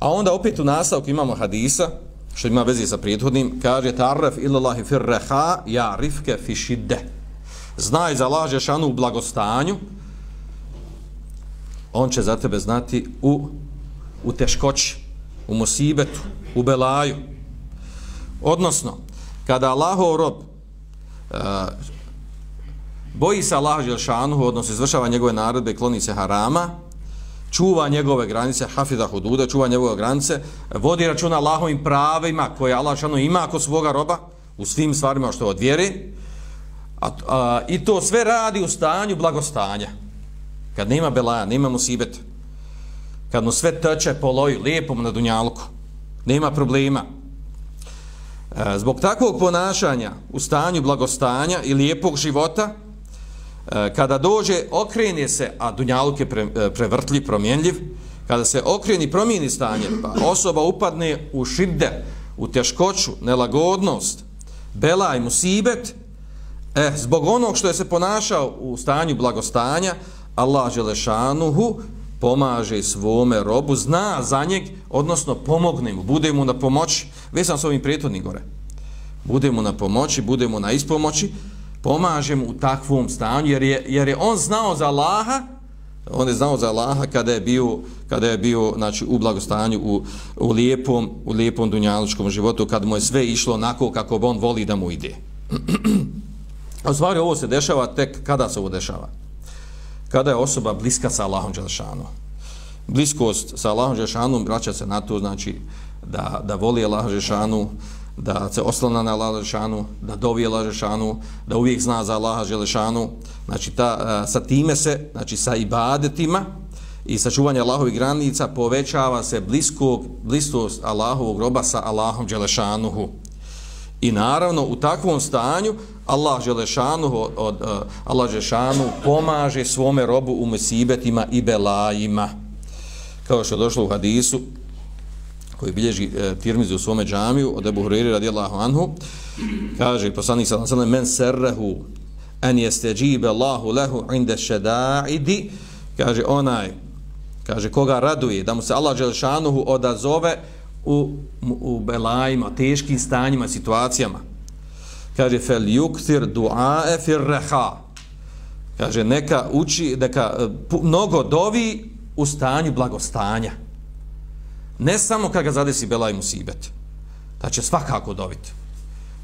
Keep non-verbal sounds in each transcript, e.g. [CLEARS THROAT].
A onda opet u nastavku imamo hadisa, što ima veze sa prethodnim, kaže Tarraf illallahi fir reha ja rifke fi šidde. Znaj za laže šanu u blagostanju, on će za tebe znati u, u teškoći, u musibetu, u belaju. Odnosno, kada Allahov rob uh, boji se Allah Želšanuhu, odnosno izvršava njegove naredbe i kloni se harama, čuva njegove granice, hafida hududa, čuva njegove granice, vodi računa Allahovim pravima koje Allah Želšanu ima kod svoga roba, u svim stvarima što od vjere, a, a, i to sve radi u stanju blagostanja. Kad nema belaja, nema musibeta, kad mu sve teče po loju, lijepo na dunjalku, nema problema. E, zbog takvog ponašanja u stanju blagostanja i lijepog života, E, kada dođe, okrene se, a dunjaluk je pre, e, prevrtljiv, promjenljiv, kada se okreni, promijeni stanje, pa osoba upadne u šidde, u teškoću, nelagodnost, belaj, musibet, eh, zbog onog što je se ponašao u stanju blagostanja, Allah Želešanuhu pomaže svome robu, zna za njeg, odnosno pomogne mu, bude mu na pomoći, već sam s ovim prijetodnim gore, bude mu na pomoći, bude mu na ispomoći, pomaže mu u takvom stanju, jer je, jer je on znao za Allaha, on je znao za Allaha kada je bio, kada je bio znači, u blagostanju, u, u, lijepom, u lijepom dunjaličkom životu, kad mu je sve išlo onako kako on voli da mu ide. [CLEARS THROAT] A u stvari ovo se dešava tek kada se ovo dešava kada je osoba bliska sa Allahom Đelšanom. Bliskost sa Allahom Đelšanom vraća se na to, znači, da, da voli Allah Đelšanom, da se oslana na Allah Želešanu, da dovi Allah Želešanu, da uvijek zna za Allah Želešanu. Znači, ta, e, sa time se, znači, sa ibadetima i sa čuvanjem Allahovih granica povećava se bliskog, bliskost Allahovog roba sa Allahom Želešanuhu. I naravno, u takvom stanju, Allah Želešanu, od, od, e, Allah Želešanu pomaže svome robu u mesibetima i belajima. Kao što je došlo u hadisu, koji bilježi e, tirmizi u svome džamiju, od Ebu Huriri radijallahu anhu, kaže, poslanik sallam sallam, men serrehu en jeste džibe Allahu lehu inde šedaidi, kaže, onaj, kaže, koga raduje, da mu se Allah Želešanu odazove u, u belajima, teškim stanjima, situacijama, kaže fel yuktir du'a fi raha kaže neka uči neka e, mnogo dovi u stanju blagostanja ne samo kad ga zadesi belaj musibet da će svakako dobiti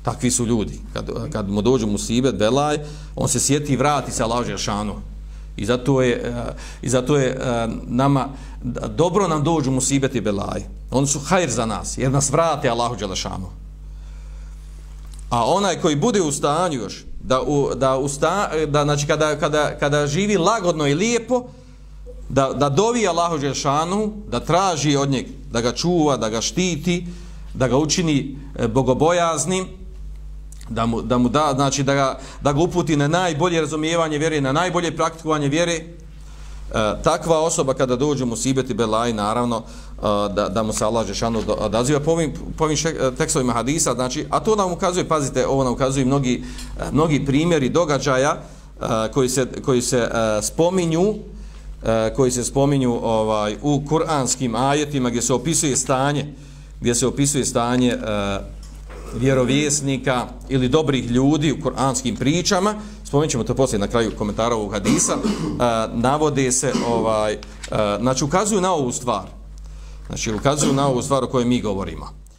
takvi su ljudi. Kad, kad mu dođu musibet belaj on se sjeti i vrati se Allahu Žešanu. i zato je e, i zato je e, nama dobro nam dođu musibet i belaj. Oni su hajr za nas jer nas vrate Allahu dželešanu A onaj koji bude u stanju još, da, u, da, usta, da znači kada, kada, kada živi lagodno i lijepo, da, da dovi Allahu Đelšanu, da traži od njeg, da ga čuva, da ga štiti, da ga učini e, bogobojaznim, da mu, da mu da, znači da ga, da ga uputi na najbolje razumijevanje vjere, na najbolje praktikovanje vjere, E, takva osoba kada dođe mu sibeti belaj, naravno, e, da, da mu se Allah Žešanu odaziva po ovim, po ovim šek, e, tekstovima hadisa, znači, a to nam ukazuje, pazite, ovo nam ukazuje mnogi, e, mnogi primjeri događaja e, koji se, koji se e, spominju, E, koji se spominju ovaj u kuranskim ajetima gdje se opisuje stanje, gdje se opisuje stanje e, vjerovjesnika ili dobrih ljudi u kuranskim pričama, spomenut ćemo to poslije na kraju komentara ovog hadisa, uh, navode se, ovaj, uh, znači ukazuju na ovu stvar. Znači ukazuju na ovu stvar o kojoj mi govorimo.